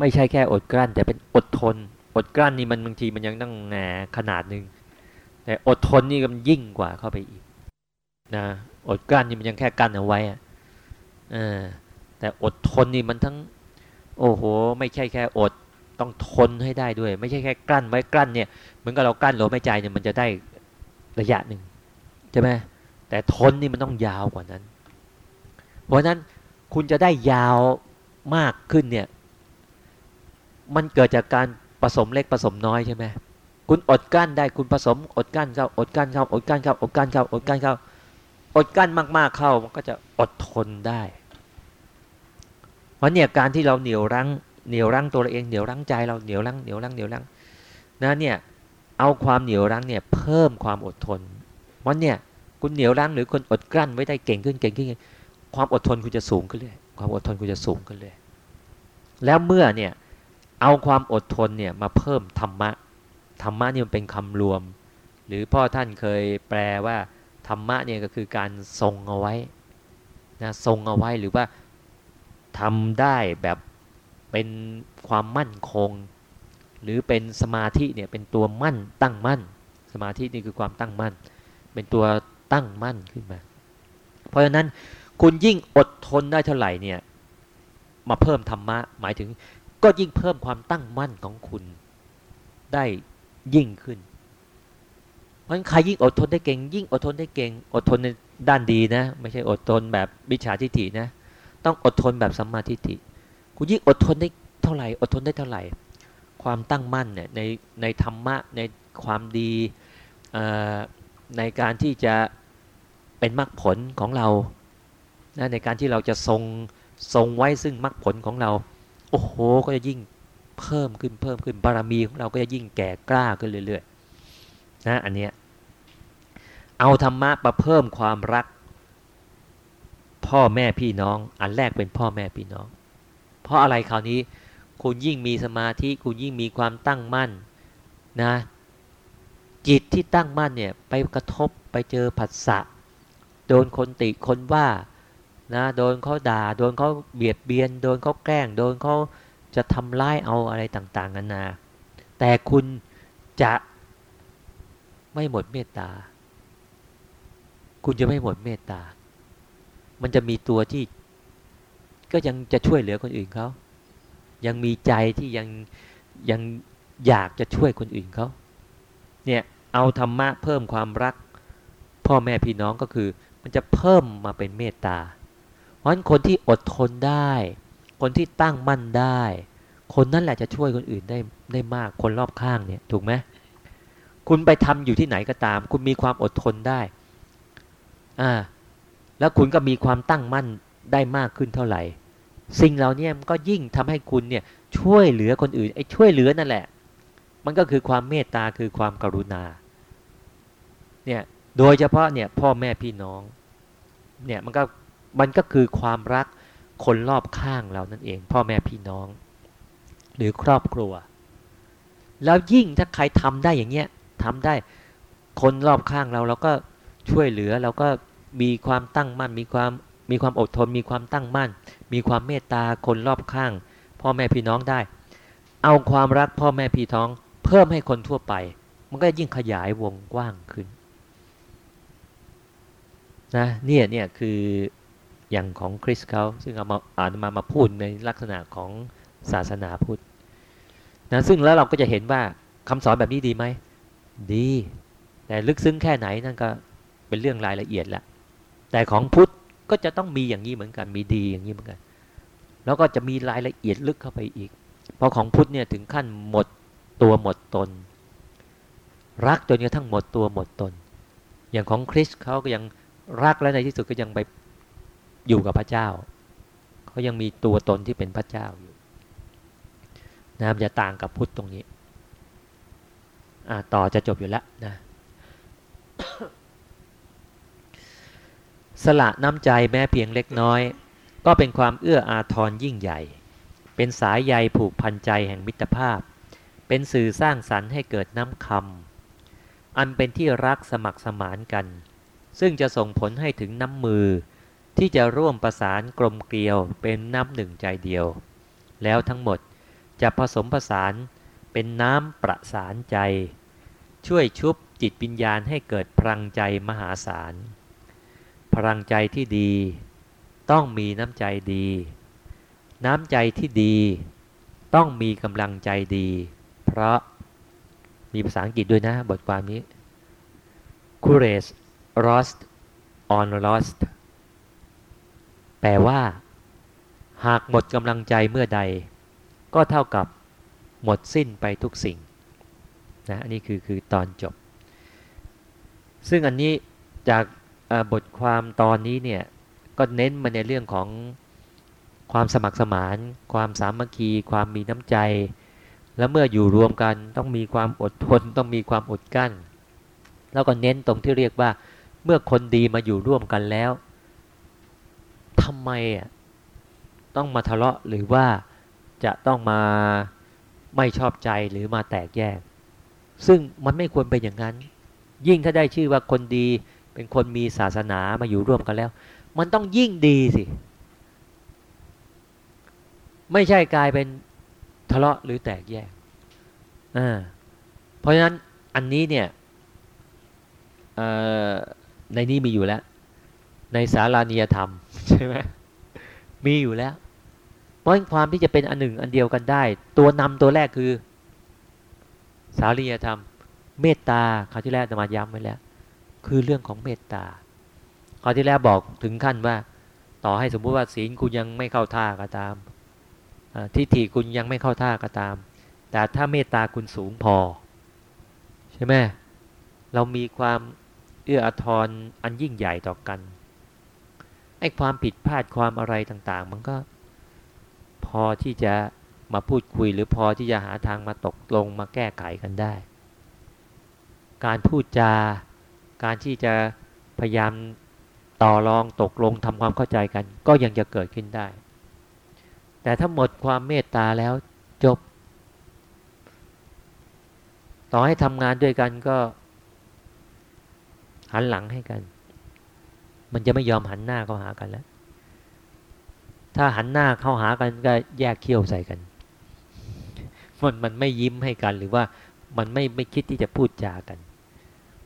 ไม่ใช่แค่อดกลั้น แต่เป็นอดทน อดกลั้นนี่มันบางทีมันยังต้องแหนขนาดหนึ่งแต่อดทนนี่มันยิ่งกว่าเข้าไปอีกนะอดกลั้นนี่มันยังแค่กั้นเอาไว้อะแต่อดทนนี่มันทั้ง โอ้โห ไม่ใช่แค่อดต้องทนให้ได้ด้วย ไม่ใช่แค่กลั้นไว้กลั้นเนี่ยเหมือนกับเรากลั้นลมหายใจเนี่ยมันจะได้ระยะหนึ่งใช่ไหมแต่ทนนี่มันต้องยาวกว่านั้น เพราะนั้นคุณจะได้ยาวมากขึ้นเนี่ย มันเกิดจากการผสมเล็กผสมน้อยใช่ไหมคุณอดกั้นได้คุณผสมอดกั้นเข้าอดกั้นเข้าอดกั้นเข้าอดกั้นเข้าอดกั้นเข้าอดกั้นมาก ๆเข้ามันก็จะอดทนได้เพราะเนี่ยการที่เราเหนียวรั้งเหนียวรั้งตัวเราเองเหนียวรั้งใจเราเหนียวรั้งเหนียวรั้งเหนียวรั้งนะเนี่ยเอาความเหนียวรั้งเนี่ยเพิ่มความอดทนเพราะเนี่ยคุณเหนียวรั้งหรือคนอดกลั้นไว้ได้เก่งขึ้นเก่งขึ้นความอดทนคุณจะสูงขึ้นเลยความอดทนคุณจะสูงขึ้นเลยแล้วเมื่อเนี่ย เอาความอดทนเนี่ยมาเพิ่มธรรมะ ธรรมะนี่มันเป็นคำรวม หรือพ่อท่านเคยแปลว่า ธรรมะเนี่ยก็คือการทรงเอาไว้นะทรงเอาไว้หรือว่าทำได้แบบเป็นความมั่นคง หรือเป็นสมาธิเนี่ยเป็นตัวมั่นตั้งมั่น สมาธินี่คือความตั้งมั่น เป็นตัวตั้งมั่นขึ้นมา เพราะฉะนั้นคุณยิ่งอดทนได้เท่าไหร่เนี่ยมาเพิ่มธรรมะหมายถึง ก็ยิ่งเพิ่มความตั้งมั่นของคุณได้ยิ่งขึ้น เพราะฉะนั้นใครยิ่งอดทนได้เก่ง ยิ่งอดทนได้เก่ง อดทนในด้านดีนะ ไม่ใช่อดทนแบบวิชาทิฏฐินะ ต้องอดทนแบบสัมมาทิฏฐิ คุณยิ่งอดทนได้เท่าไหร่ อดทนได้เท่าไหร่ ความตั้งมั่นเนี่ยในในธรรมะในความดีในการที่จะเป็นมรรคผลของเรานะในการที่เราจะทรงทรงไว้ซึ่งมรรคผลของเรา โอ้โห ก็จะยิ่งเพิ่มขึ้นเพิ่มขึ้นบารมีของเราก็จะยิ่งแก่กล้าขึ้นเรื่อยๆนะอันเนี้ยเอาธรรมะมาเพิ่มความรัก พ่อแม่พี่น้อง อันแรกเป็นพ่อแม่พี่น้อง เพราะอะไรคราวนี้ คุณยิ่งมีสมาธิคุณยิ่งมีความตั้งมั่นนะ จิตที่ตั้งมั่นเนี่ยไปกระทบไปเจอผัสสะโดนคนติคนว่า นะโดนเขาด่า โดนเขาเบียดเบียน โดนเขาแกล้ง โดนเขาจะทำร้ายเอาอะไรต่างๆกันานา แต่คุณจะไม่หมดเมตตา คุณจะไม่หมดเมตตา มันจะมีตัวที่ ก็ยังจะช่วยเหลือคนอื่นเขา ยังมีใจที่ยังยังอยากจะช่วยคนอื่นเขา เนี่ยเอาธรรมะเพิ่มความรัก พ่อแม่พี่น้องก็คือ มันจะเพิ่มมาเป็นเมตตา เพราะฉะนั้นคนที่อดทนได้ คนที่ตั้งมั่นได้ คนนั้นแหละจะช่วยคนอื่นได้ได้มากคนรอบข้างเนี่ยถูกไหมคุณไปทำอยู่ที่ไหนก็ตาม คุณมีความอดทนได้อ่าแล้วคุณก็มีความตั้งมั่นได้มากขึ้นเท่าไหร่ สิ่งเหล่านี้มันก็ยิ่งทำให้คุณเนี่ยช่วยเหลือคนอื่นไอ้ช่วยเหลือนั่นแหละ มันก็คือความเมตตาคือความกรุณาเนี่ยโดยเฉพาะเนี่ยพ่อแม่พี่น้องเนี่ยมันก็ มันก็คือความรักคนรอบข้างเรานั่นเอง พ่อแม่พี่น้อง หรือครอบครัว แล้วยิ่งถ้าใครทำได้อย่างเงี้ยทำได้คนรอบข้างเราเราก็ช่วยเหลือเราก็มีความตั้งมั่นมีความมีความอดทน มีความตั้งมั่น มีความเมตตาคนรอบข้าง พ่อแม่พี่น้องได้ เอาความรักพ่อแม่พี่น้อง เพิ่มให้คนทั่วไป มันก็ยิ่งขยายวงกว้างขึ้นนะเนี่ยเนี่ยคือ อย่างของคริสเขาซึ่งเอามาอ่านมามาพูดในลักษณะของศาสนาพุทธนะซึ่งแล้วเราก็จะเห็นว่าคำสอนแบบนี้ดีไหมดี แต่ลึกซึ้งแค่ไหนนั่นก็เป็นเรื่องรายละเอียดแหละแต่ของพุทธก็จะต้องมีอย่างนี้เหมือนกันมีดีอย่างนี้เหมือนกัน แล้วก็จะมีรายละเอียดลึกเข้าไปอีก เพราะของพุทธเนี่ยถึงขั้นหมดตัวหมดตน รักจนกระทั่งหมดตัวหมดตน อย่างของคริสเขาก็ยังรักและในที่สุดก็ยังไป อยู่กับพระเจ้าเขายังมีตัวตนที่เป็นพระเจ้าอยู่นะมันจะต่างกับพุทธตรงนี้อ่าต่อจะจบอยู่แล้วนะสละน้ำใจแม้เพียงเล็กน้อย ก็เป็นความเอื้ออาทรยิ่งใหญ่ เป็นสายใยผูกพันใจแห่งมิตรภาพ เป็นสื่อสร้างสรรค์ให้เกิดน้ำคำอันเป็นที่รักสมัครสมานกัน ซึ่งจะส่งผลให้ถึงน้ำมือ ที่จะร่วมประสานกลมเกลียวเป็นน้ำหนึ่งใจเดียว แล้วทั้งหมดจะผสมผสานเป็นน้ำประสานใจ ช่วยชุบจิตวิญญาณให้เกิดพลังใจมหาศาล พลังใจที่ดี ต้องมีน้ำใจดี น้ำใจที่ดี ต้องมีกำลังใจดี เพราะมีภาษาอังกฤษด้วยนะบทความนี้ courage lost on lost แปลว่า หากหมดกำลังใจเมื่อใด ก็เท่ากับหมดสิ้นไปทุกสิ่งนะอันนี้คือคือตอนจบ ซึ่งอันนี้จากบทความตอนนี้เนี่ยก็เน้นมาในเรื่องของความสมัครสมาน ความสามัคคี ความมีน้ำใจ แล้วเมื่ออยู่รวมกันต้องมีความอดทน ต้องมีความอดกั้น แล้วก็เน้นตรงที่เรียกว่า เมื่อคนดีมาอยู่ร่วมกันแล้ว ทำไมอะต้องมาทะเลาะหรือว่าจะต้องมาไม่ชอบใจหรือมาแตกแยก ซึ่งมันไม่ควรเป็นอย่างนั้น ยิ่งถ้าได้ชื่อว่าคนดีเป็นคนมีศาสนามาอยู่ร่วมกันแล้ว มันต้องยิ่งดีสิ ไม่ใช่กลายเป็นทะเลาะหรือแตกแยกอ่าเพราะฉะนั้นอันนี้เนี่ยในนี้มีอยู่แล้ว ในสารานิยธรรม ใช่ไหมมีอยู่แล้ว เพราะความที่จะเป็นอันหนึ่งอันเดียวกันได้ ตัวนำตัวแรกคือ สารียธรรม เมตตาคราวที่แรกจะมาย้ำไว้แล้ว คือเรื่องของเมตตาคราวที่แล้วบอกถึงขั้นว่า ต่อให้สมมุติว่าศีลคุณยังไม่เข้าท่าก็ตามทิฏฐิคุณยังไม่เข้าท่าก็ตาม แต่ถ้าเมตตาคุณสูงพอ ใช่ไหมเรามีความเอื้ออาทรอันยิ่งใหญ่ต่อกัน ไอ้ความผิดพลาดความอะไรต่างๆ มันก็พอที่จะมาพูดคุยหรือพอที่จะหาทางมาตกลงมาแก้ไขกันได้ การพูดจา การที่จะพยายามต่อรองตกลงทำความเข้าใจกัน ก็ยังจะเกิดขึ้นได้ แต่ถ้าหมดความเมตตาแล้วจบ ต่อให้ทำงานด้วยกันก็หันหลังให้กัน มันจะไม่ยอมหันหน้าเข้าหากันแล้ว ถ้าหันหน้าเข้าหากันก็แยกเขี้ยวใส่กัน มันมันไม่ยิ้มให้กันหรือว่ามันไม่ไม่คิดที่จะพูดจากัน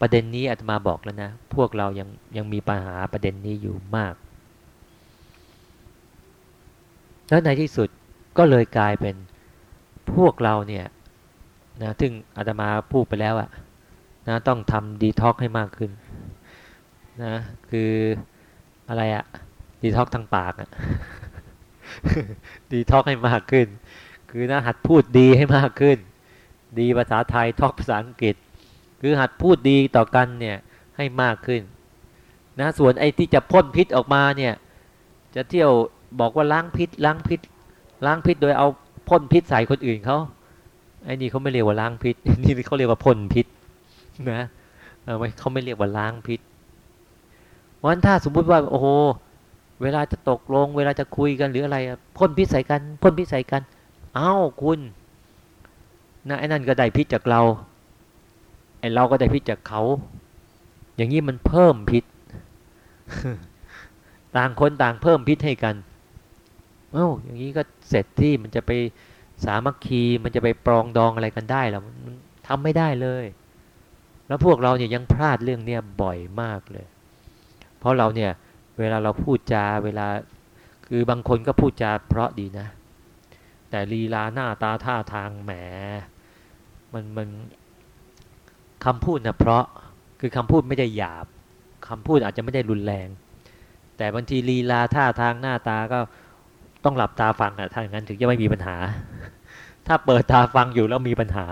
ประเด็นนี้อาตมาบอกแล้วนะ พวกเรายังยังมีปัญหาประเด็นนี้อยู่มาก แล้วในที่สุดก็เลยกลายเป็นพวกเราเนี่ยนะซึ่งอาตมาพูดไปแล้วอะนะต้องทำดีท็อกให้มากขึ้น นะ คืออะไรอะดีท็อกทางปากอะดีท็อกให้มากขึ้น คือนะหัดพูดดีให้มากขึ้น ดีภาษาไทยท็อกภาษาอังกฤษ คือหัดพูดดีต่อกันเนี่ยให้มากขึ้น นะส่วนไอ้ที่จะพ่นพิษออกมาเนี่ย จะเที่ยวบอกว่าล้างพิษ ล้างพิษ ล้างพิษโดยเอาพ่นพิษใส่คนอื่นเขาไอ้นี่เขาไม่เรียกว่าล้างพิษ นี่เขาเรียกว่าพ่นพิษ นะเขาไม่เรียกว่าล้างพิษ วันถ้าสมมุติว่า โอ้โหเวลาจะตกลง เวลาจะคุยกันหรืออะไรพ่นพิษใส่กันพ่นพิษใส่กัน เอ้าคุณนะไอ้นั่นก็ได้พิษจากเราไอ้เราก็ได้พิษจากเขา อย่างนี้มันเพิ่มพิษ ต่างคนต่างเพิ่มพิษให้กันเอ้าอย่างนี้ก็เสร็จที่มันจะไปสามัคคีมันจะไปปรองดองอะไรกันได้หรอมันทำไม่ได้เลย แล้วพวกเราเนี่ยยังพลาดเรื่องเนี้ยบ่อยมากเลย เพราะเราเนี่ยเวลาเราพูดจาเวลาคือบางคนก็พูดจาเพราะดีนะ แต่ลีลาหน้าตาท่าทางแหมมันมันคำพูดนะเพราะคือคำพูดไม่ได้หยาบคำพูดอาจจะไม่ได้รุนแรง แต่บางทีลีลาท่าทางหน้าตาก็ต้องหลับตาฟังอะถ้าอย่างนั้นถึงจะไม่มีปัญหา ถ้าเปิดตาฟังอยู่แล้วมีปัญหา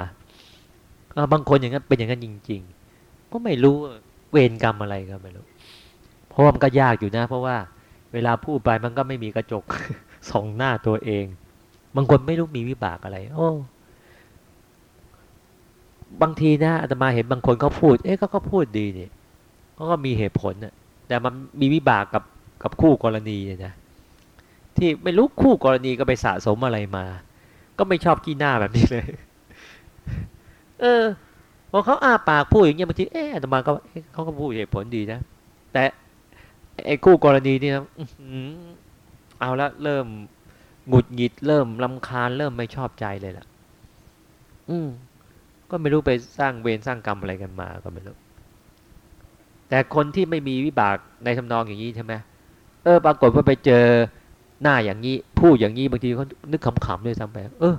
บางคนอย่างนั้นเป็นอย่างนั้นจริง ๆ ก็ไม่รู้เวรกรรมอะไรก็ไม่รู้ เพราะมันก็ยากอยู่นะ เพราะว่าเวลาพูดไปมันก็ไม่มีกระจกส่องหน้าตัวเอง บางคนไม่รู้มีวิบากอะไร โอ้บางทีนะอาตมาเห็นบางคนเขาพูด เอ๊ะเขาก็พูดดีเนี่ยเขาก็มีเหตุผลน่ะแต่มันมีวิบากกับกับคู่กรณีเนี่ยนะที่ไม่รู้คู่กรณีก็ไปสะสมอะไรมา ก็ไม่ชอบขี้หน้าแบบนี้เลย เออพอเขาอ้าปากพูดอย่างเงี้ยบางทีเอออาตมาก็เขาก็พูดเหตุผลดีนะแต่ ไอ้คู่กรณีนี่นะเอาละเริ่มหงุดหงิดเริ่มลำคาญเริ่มไม่ชอบใจเลยล่ะ อืมก็ไม่รู้ไปสร้างเวรสร้างกรรมอะไรกันมาก็ไม่รู้แต่คนที่ไม่มีวิบากในทำนองอย่างนี้ใช่ไหมเออ ปรากฏว่าไปเจอหน้าอย่างนี้พูดอย่างนี้บางทีเขานึกขำๆด้วยซ้ำไปเออ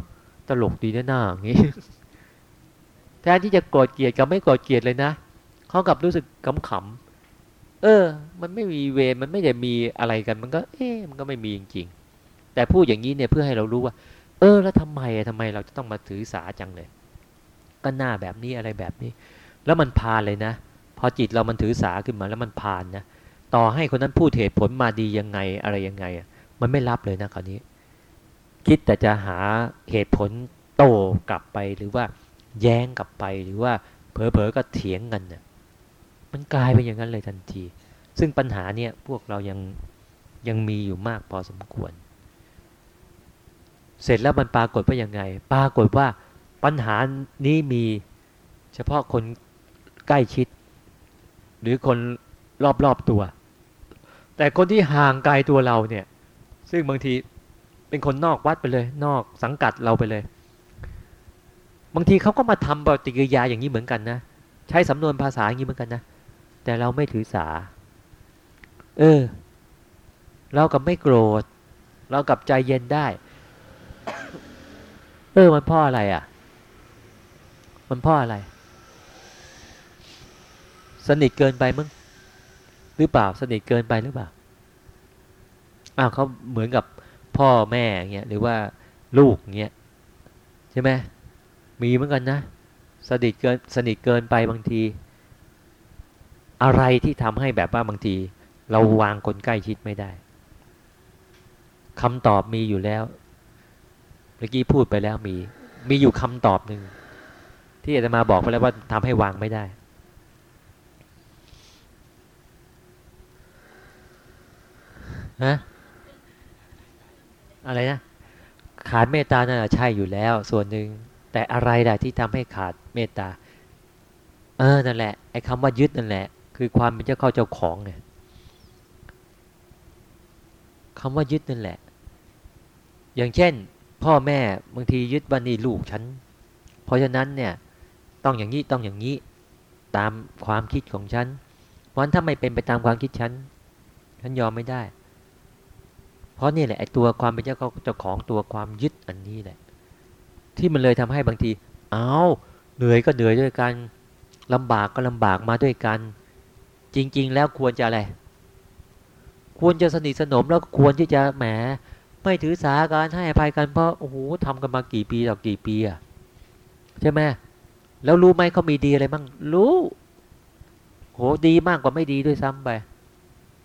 ตลกดีนะหน้าอย่างนี้แทนที่จะโกรธเกลียดกับไม่โกรธเกลียดเลยนะเขากับรู้สึกขำๆ เออ มันไม่มีเวรมันไม่ได้มีอะไรกัน มันก็ เอ๊มันก็ไม่มีจริงๆ แต่พูดอย่างนี้เนี่ยเพื่อให้เรารู้ว่า เออ แล้วทำไมทำไมเราจะต้องมาถือสาจังเลย ก็หน้าแบบนี้อะไรแบบนี้ แล้วมันพานเลยนะ พอจิตเรามันถือสาขึ้นมาแล้วมันพานนะ ต่อให้คนนั้นพูดเหตุผลมาดียังไงอะไรยังไงอะมันไม่รับเลยนะคราวนี้ คิดแต่จะหาเหตุผลโต้กลับไปหรือว่าแย้งกลับไปหรือว่าเผลอๆก็เถียงกันเนี่ย มันกลายเป็นอย่างนั้นเลยทันที ซึ่งปัญหาเนี่ยพวกเรายังยังมีอยู่มากพอสมควร เสร็จแล้วมันปรากฏว่ายังไง ปรากฏว่าปัญหานี้มีเฉพาะคนใกล้ชิด หรือคนรอบๆตัว แต่คนที่ห่างไกลตัวเราเนี่ย ซึ่งบางทีเป็นคนนอกวัดไปเลย นอกสังกัดเราไปเลย บางทีเขาก็มาทำปฏิกิริยาอย่างนี้เหมือนกันนะ ใช้สำนวนภาษาอย่างนี้เหมือนกันนะ แต่เราไม่ถือสา เออ เรากับไม่โกรธ เรากับใจเย็นได้ เออ มันพ่ออะไรอะ่ะ มันพราะอะไร สนิทเกินไปมั้งหรือเปล่า สนิทเกินไปหรือเปล่า อ้าวเขาเหมือนกับพ่อแม่เงี้ยหรือว่าลูกเงี้ยใช่ไหมมีเหมือนกันนะ สนิทเกินสนิทเกินไปบางที อะไรที่ทำให้แบบว่าบางที เราวางคนใกล้ชิดไม่ได้คำตอบมีอยู่แล้วเมื่อกี้พูดไปแล้วมี มีอยู่คำตอบหนึ่งที่อาจจะมาบอกไปแล้วว่าทำให้วางไม่ได้ ฮะ อะไรนะ ขาดเมตตานั่นใช่อยู่แล้ว ส่วนหนึ่งแต่อะไรล่ะที่ทำให้ขาดเมตตา เออนั่นแหละไอ้คำว่ายึดนั่นแหละ คือความเป็นเจ้าเข้าเจ้าของไงคำว่ายึดนั่นแหละ อย่างเช่น พ่อแม่บางทียึดว่านี่ลูกฉัน เพราะฉะนั้นเนี่ยต้องอย่างนี้ต้องอย่างนี้ตามความคิดของฉันเพราะถ้าไม่เป็นไปตามความคิดฉันฉันยอมไม่ได้ เพราะนี่แหละไอ้ตัวความเป็นเจ้าเจ้าของตัวความยึดอันนี้แหละ ที่มันเลยทำให้บางที เอาเหนื่อยก็เหนื่อยด้วยกันลำบากก็ลำบากมาด้วยกัน จริง ๆ แล้วควรจะอะไร ควรจะสนิทสนมแล้วควรที่จะแหม ไม่ถือสาการให้อภัยกันเพราะโอ้โหทำกันมากี่ปีต่อกี่ปีอะใช่ไหมแล้วรู้ไหมเขามีดีอะไรบ้างรู้โหดีมากกว่าไม่ดีด้วยซ้ำไป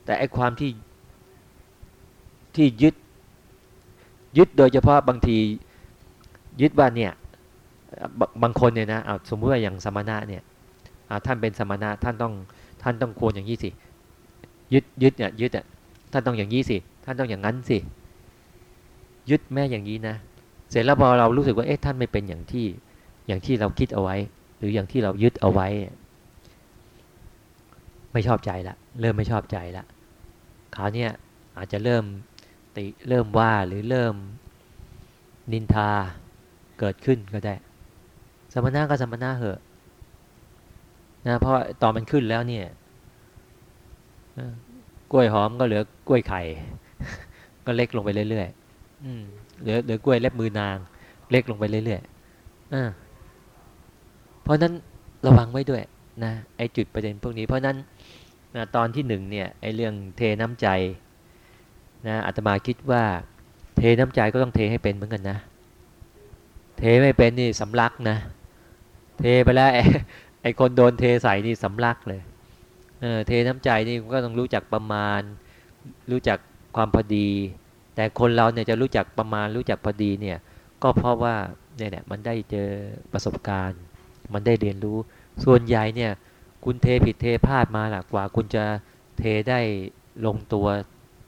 แต่ไอความที่ที่ยึด ยึดโดยเฉพาะบางทียึดว่าเนี่ยบางคนเนี่ยนะเอาสมมติว่าอย่างสมณะเนี่ยท่านเป็นสมณะท่านต้อง ท่านต้องควรอย่างนี้สิ ยึดยึดเนี่ยยึดอะท่านต้องอย่างนี้สิ ท่านต้องอย่างนั้นสิ ยึดแม่อย่างนี้นะ เสร็จแล้วพอเรารู้สึกว่าเอ๊ะท่านไม่เป็นอย่างที่อย่างที่เราคิดเอาไว้ หรืออย่างที่เรายึดเอาไว้ ไม่ชอบใจละเริ่มไม่ชอบใจละคราวนี้อาจจะเริ่มติเริ่มว่าหรือเริ่มนินทาเกิดขึ้นก็ได้ สมณะก็สมณะเหอะ นะเพราะตอนมันขึ้นแล้วเนี่ยกล้วยหอมก็เหลือกล้วยไข่ ก็เล็กลงไปเรื่อยๆเหลือเหลือกล้วยเล็บมือนาง เล็กลงไปเรื่อยๆอ่าเพราะนั้นระวังไว้ด้วยนะไอจุดประเด็นพวกนี้ เพราะนั้นนะตอนที่หนึ่งเนี่ยไอเรื่องเทน้ำใจนะอาตมาคิดว่า เทน้ำใจก็ต้องเทให้เป็นเหมือนกันนะ เทไม่เป็นนี่สำลักนะ เทไปแล้ว ไอ้คนโดนเทใส่นี่สำลักเลยเออเทน้ำใจนี่ก็ต้องรู้จักประมาณ รู้จักความพอดี แต่คนเราเนี่ยจะรู้จักประมาณรู้จักพอดีเนี่ยก็เพราะว่าเนี่ยแหละมันได้เจอประสบการณ์ มันได้เรียนรู้ ส่วนใหญ่เนี่ยคุณเทผิดเทพลาดมาหลักกว่า คุณจะเทได้ลงตัว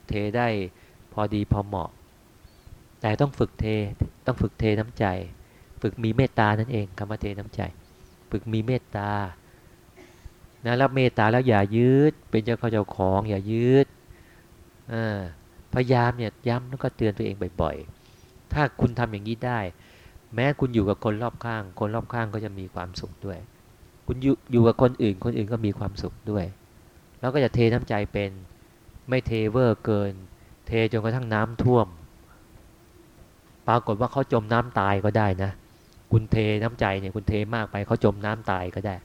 เทได้พอดีพอเหมาะ แต่ต้องฝึกเทต้องฝึกเทน้ำใจ ฝึกมีเมตตานั่นเองคำว่าเทน้ำใจ ฝึกมีเมตตานะแล้วเมตตาแล้วอย่ายืดเป็นเจ้าข้าเจ้าของอย่ายืดพยายามเนี่ยย้ำแล้วก็เตือนตัวเองบ่อยๆ ถ้าคุณทำอย่างนี้ได้ แม้คุณอยู่กับคนรอบข้าง คนรอบข้างก็จะมีความสุขด้วย คุณอยู่อยู่กับคนอื่น คนอื่นก็มีความสุขด้วย แล้วก็จะเทน้ำใจเป็นไม่เทเวอร์เกิน เทจนกระทั่งน้ำท่วม ปรากฏว่าเขาจมน้ำตายก็ได้นะ คุณเทน้ำใจเนี่ยคุณเทมากไปเขาจมน้ำตายก็ได้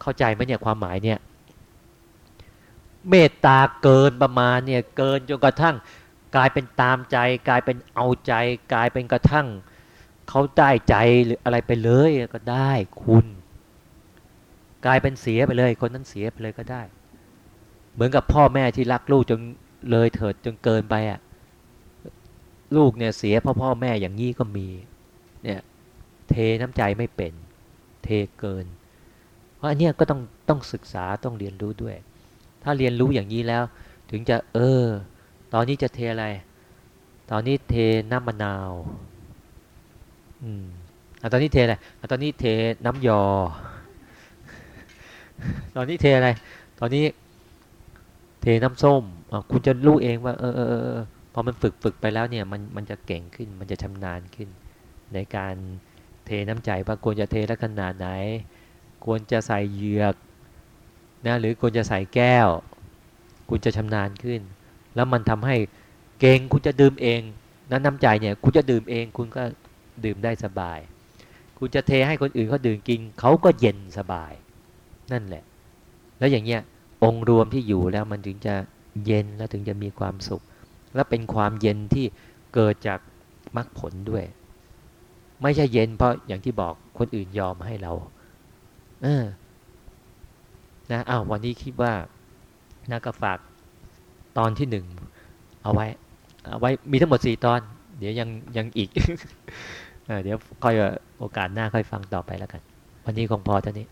เข้าใจไหมเนี่ยความหมายเนี่ย เมตตาเกินประมาณเนี่ยเกินจนกระทั่ง กลายเป็นตามใจ กลายเป็นเอาใจ กลายเป็นกระทั่งเขาได้ใจหรืออะไรไปเลยก็ได้คุณ กลายเป็นเสียไปเลย คนนั้นเสียไปเลยก็ได้ เหมือนกับพ่อแม่ที่รักลูกจนเลยเถิดจนเกินไปอะลูกเนี่ยเสียเพราะพ่อแม่อย่างนี้ก็มี เทน้ำใจไม่เป็น เทเกิน เพราะอันเนี้ยก็ต้องต้องศึกษาต้องเรียนรู้ด้วย ถ้าเรียนรู้อย่างนี้แล้ว ถึงจะเออ ตอนนี้จะเทอะไร ตอนนี้เทน้ำมะนาว อืมอตอนนี้เทอะไรอตอนนี้เทน้ำยอ ตอนนี้เทอะไร ตอนนี้เทน้ำส้มคุณจะรู้เองว่า เออเออเออพอมันฝึกฝึกไปแล้วเนี่ย มันมันจะเก่งขึ้น มันจะชำนาญขึ้น ในการ เทน้ำใจว่าควรจะเทลักษณะไหน ควรจะใส่เหยือกนะหรือควรจะใส่แก้ว คุณจะชำนาญขึ้น แล้วมันทำให้เก่งคุณจะดื่มเองนั้นน้ำใจเนี่ยคุณจะดื่มเอง คุณก็ดื่มได้สบาย คุณจะเทให้คนอื่นเขาดื่มกินเขาก็เย็นสบาย นั่นแหละ แล้วอย่างเงี้ยองค์รวมที่อยู่แล้วมันถึงจะเย็นแล้วถึงจะมีความสุข และเป็นความเย็นที่เกิดจากมรรคผลด้วย ไม่ใช่เย็นเพราะอย่างที่บอกคนอื่นยอมให้เรา เออ นะอ้าววันนี้คิดว่านะก็ฝากตอนที่หนึ่งเอาไว้ เอาไว้มีทั้งหมดสี่ตอน เดี๋ยวยังยังอีกเดี๋ยวค่อยโอกาสหน้าค่อยฟังต่อไปแล้วกัน วันนี้คงพอเท่านี้